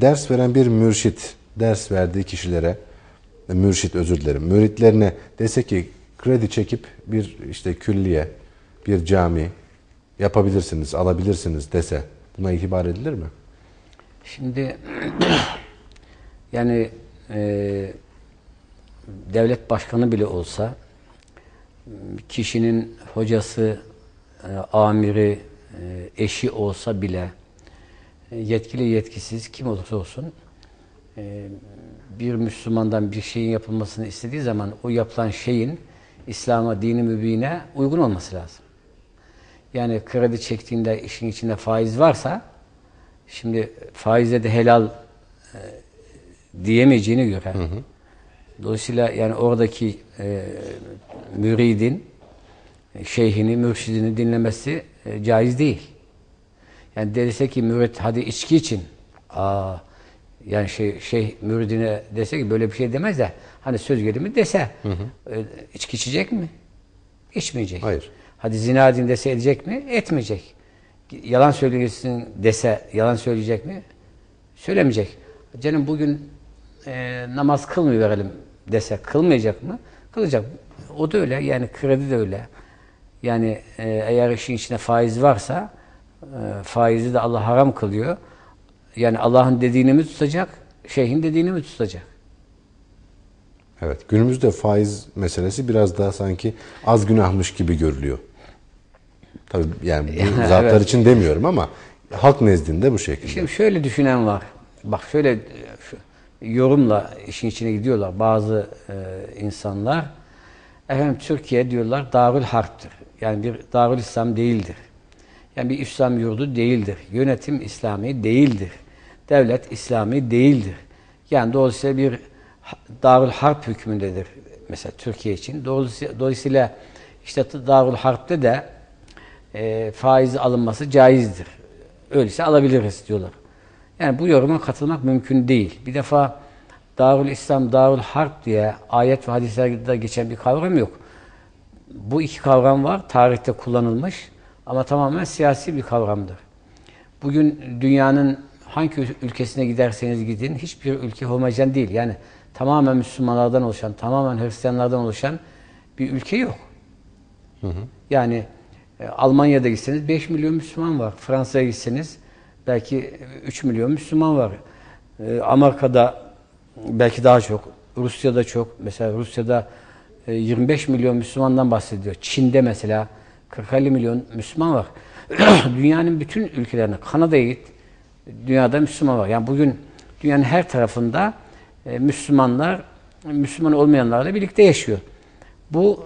Ders veren bir mürşit, ders verdiği kişilere, mürşit özür dilerim, müritlerine dese ki kredi çekip bir işte külliye, bir cami yapabilirsiniz, alabilirsiniz dese buna itibar edilir mi? Şimdi yani e, devlet başkanı bile olsa kişinin hocası, e, amiri, e, eşi olsa bile e, yetkili yetkisiz kim olursa olsun e, bir Müslümandan bir şeyin yapılmasını istediği zaman o yapılan şeyin İslam'a, dini mübine uygun olması lazım. Yani kredi çektiğinde işin içinde faiz varsa şimdi faize de helal e, diyemeyeceğine göre hı hı. dolayısıyla yani oradaki e, müridin şeyhini, mürşidini dinlemesi e, caiz değil. Yani dese ki mürid hadi içki için aa yani şey, şey müridine dese ki böyle bir şey demez de hani söz gelimi dese hı hı. E, içki içecek mi? İçmeyecek. Hayır. Hadi zina edin dese edecek mi? Etmeyecek. Yalan söyleyeceksin dese yalan söyleyecek mi? Söylemeyecek. Canım bugün e, namaz kılmıyor verelim dese kılmayacak mı? Kılacak. O da öyle. Yani kredi de öyle. Yani e, eğer işin içinde faiz varsa e, faizi de Allah haram kılıyor. Yani Allah'ın dediğini mi tutacak, şeyhin dediğini mi tutacak? Evet. Günümüzde faiz meselesi biraz daha sanki az günahmış gibi görülüyor. Tabii yani bu zatlar evet. için demiyorum ama halk nezdinde bu şekilde. Şimdi şöyle düşünen var. Bak şöyle şu, yorumla işin içine gidiyorlar bazı e, insanlar. Efendim Türkiye diyorlar Darül Harp'tır. Yani bir Darül İslam değildir. Yani bir İslam yurdu değildir. Yönetim İslami değildir. Devlet İslami değildir. Yani dolayısıyla bir Darül Harp hükmündedir. Mesela Türkiye için. Dolayısıyla, dolayısıyla işte Darül Harp'te de e, faiz alınması caizdir. Öyleyse alabiliriz diyorlar. Yani bu yoruma katılmak mümkün değil. Bir defa Darül İslam, Darül Harp diye ayet ve hadislerde geçen bir kavram yok. Bu iki kavram var. Tarihte kullanılmış ama tamamen siyasi bir kavramdır. Bugün dünyanın hangi ülkesine giderseniz gidin hiçbir ülke homojen değil. Yani tamamen Müslümanlardan oluşan, tamamen Hristiyanlardan oluşan bir ülke yok. Hı hı. Yani e, Almanya'da gitseniz 5 milyon Müslüman var. Fransa'ya gitseniz belki 3 milyon Müslüman var. E, Amerika'da belki daha çok. Rusya'da çok. Mesela Rusya'da 25 e, milyon Müslümandan bahsediyor. Çin'de mesela 40-50 milyon Müslüman var. Dünyanın bütün ülkelerine, Kanada'ya git, dünyada Müslüman var. Yani bugün dünyanın her tarafında Müslümanlar, Müslüman olmayanlarla birlikte yaşıyor. Bu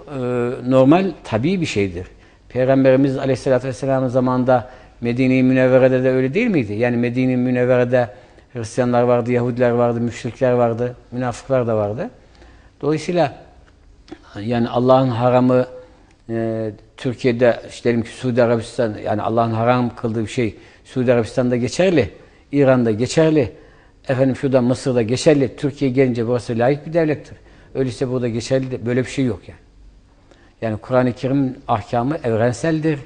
normal, tabii bir şeydir. Peygamberimiz Aleyhisselatü Vesselam'ın zamanında Medine-i Münevvere'de de öyle değil miydi? Yani Medine-i Münevvere'de Hristiyanlar vardı, Yahudiler vardı, müşrikler vardı, münafıklar da vardı. Dolayısıyla yani Allah'ın haramı e, Türkiye'de işte diyelim ki Suudi Arabistan yani Allah'ın haram kıldığı bir şey Suudi Arabistan'da geçerli, İran'da geçerli, efendim şurada Mısır'da geçerli. Türkiye gelince burası layık bir devlettir. Öyleyse burada geçerli de böyle bir şey yok yani. Yani Kur'an-ı Kerim ahkamı evrenseldir.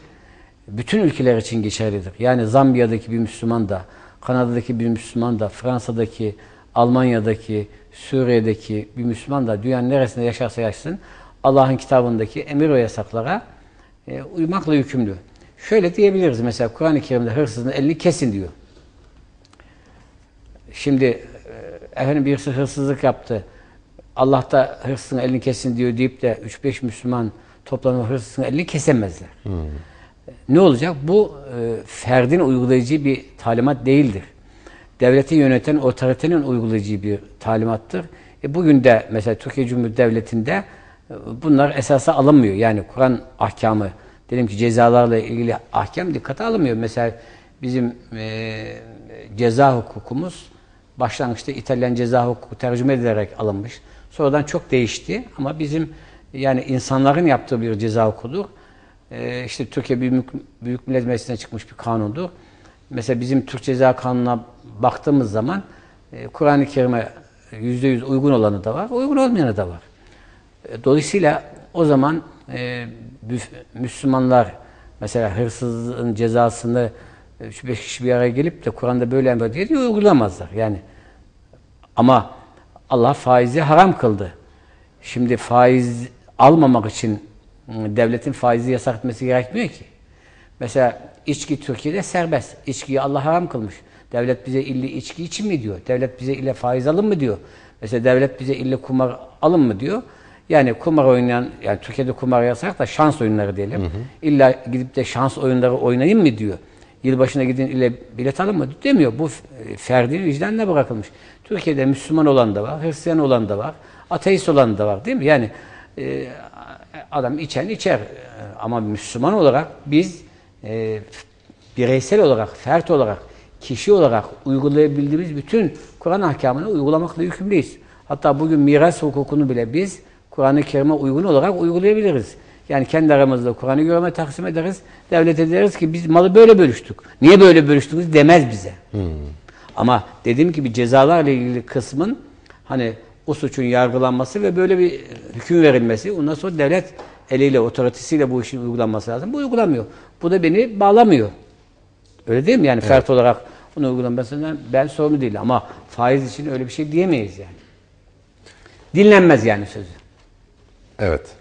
Bütün ülkeler için geçerlidir. Yani Zambiya'daki bir Müslüman da, Kanada'daki bir Müslüman da, Fransa'daki, Almanya'daki, Suriye'deki bir Müslüman da dünyanın neresinde yaşarsa yaşasın Allah'ın kitabındaki emir ve yasaklara e, uymakla yükümlü. Şöyle diyebiliriz mesela Kur'an-ı Kerim'de hırsızın elini kesin diyor. Şimdi e, efendim birisi hırsızlık yaptı. Allah da hırsızın elini kesin diyor deyip de 3-5 Müslüman toplanıp hırsızın elini kesemezler. Hmm. Ne olacak? Bu e, ferdin uygulayacağı bir talimat değildir. Devleti yöneten otoritenin uygulayacağı bir talimattır. E, bugün de mesela Türkiye Cumhuriyeti Devleti'nde bunlar esasa alınmıyor. Yani Kur'an ahkamı, dedim ki cezalarla ilgili ahkam dikkate alınmıyor. Mesela bizim e, ceza hukukumuz başlangıçta İtalyan ceza hukuku tercüme edilerek alınmış. Sonradan çok değişti ama bizim yani insanların yaptığı bir ceza hukukudur. Ee, işte Türkiye Büyük, Büyük Millet Meclisi'ne çıkmış bir kanundur. Mesela bizim Türk Ceza Kanunu'na baktığımız zaman e, Kur'an-ı Kerim'e yüzde yüz uygun olanı da var, uygun olmayanı da var. E, dolayısıyla o zaman e, Müslümanlar mesela hırsızın cezasını e, şu beş kişi bir araya gelip de Kur'an'da böyle emret diye uygulamazlar. Yani ama Allah faizi haram kıldı. Şimdi faiz almamak için devletin faizi yasak etmesi gerekmiyor ki. Mesela içki Türkiye'de serbest. İçkiyi Allah haram kılmış. Devlet bize illi içki için mi diyor? Devlet bize ille faiz alın mı diyor? Mesela devlet bize ille kumar alın mı diyor? Yani kumar oynayan, yani Türkiye'de kumar yasak da şans oyunları diyelim. İlla gidip de şans oyunları oynayın mı diyor. Yılbaşına gidin ile bilet alın mı demiyor. Bu ferdi vicdanına bırakılmış. Türkiye'de Müslüman olan da var, Hristiyan olan da var, ateist olan da var değil mi? Yani e, adam içen içer. Ama Müslüman olarak biz e, bireysel olarak, fert olarak, kişi olarak uygulayabildiğimiz bütün Kur'an ahkamını uygulamakla yükümlüyüz. Hatta bugün miras hukukunu bile biz Kur'an-ı Kerim'e uygun olarak uygulayabiliriz. Yani kendi aramızda Kur'an-ı Kerim'e taksim ederiz. Devlete deriz ki biz malı böyle bölüştük. Niye böyle bölüştünüz demez bize. Ama dediğim gibi cezalarla ilgili kısmın hani o suçun yargılanması ve böyle bir hüküm verilmesi ondan sonra devlet eliyle, otoritesiyle bu işin uygulanması lazım. Bu uygulamıyor. Bu da beni bağlamıyor. Öyle değil mi? Yani fert olarak bunu uygulanmasından ben sorumlu değil ama faiz için öyle bir şey diyemeyiz yani. Dinlenmez yani sözü. Evet.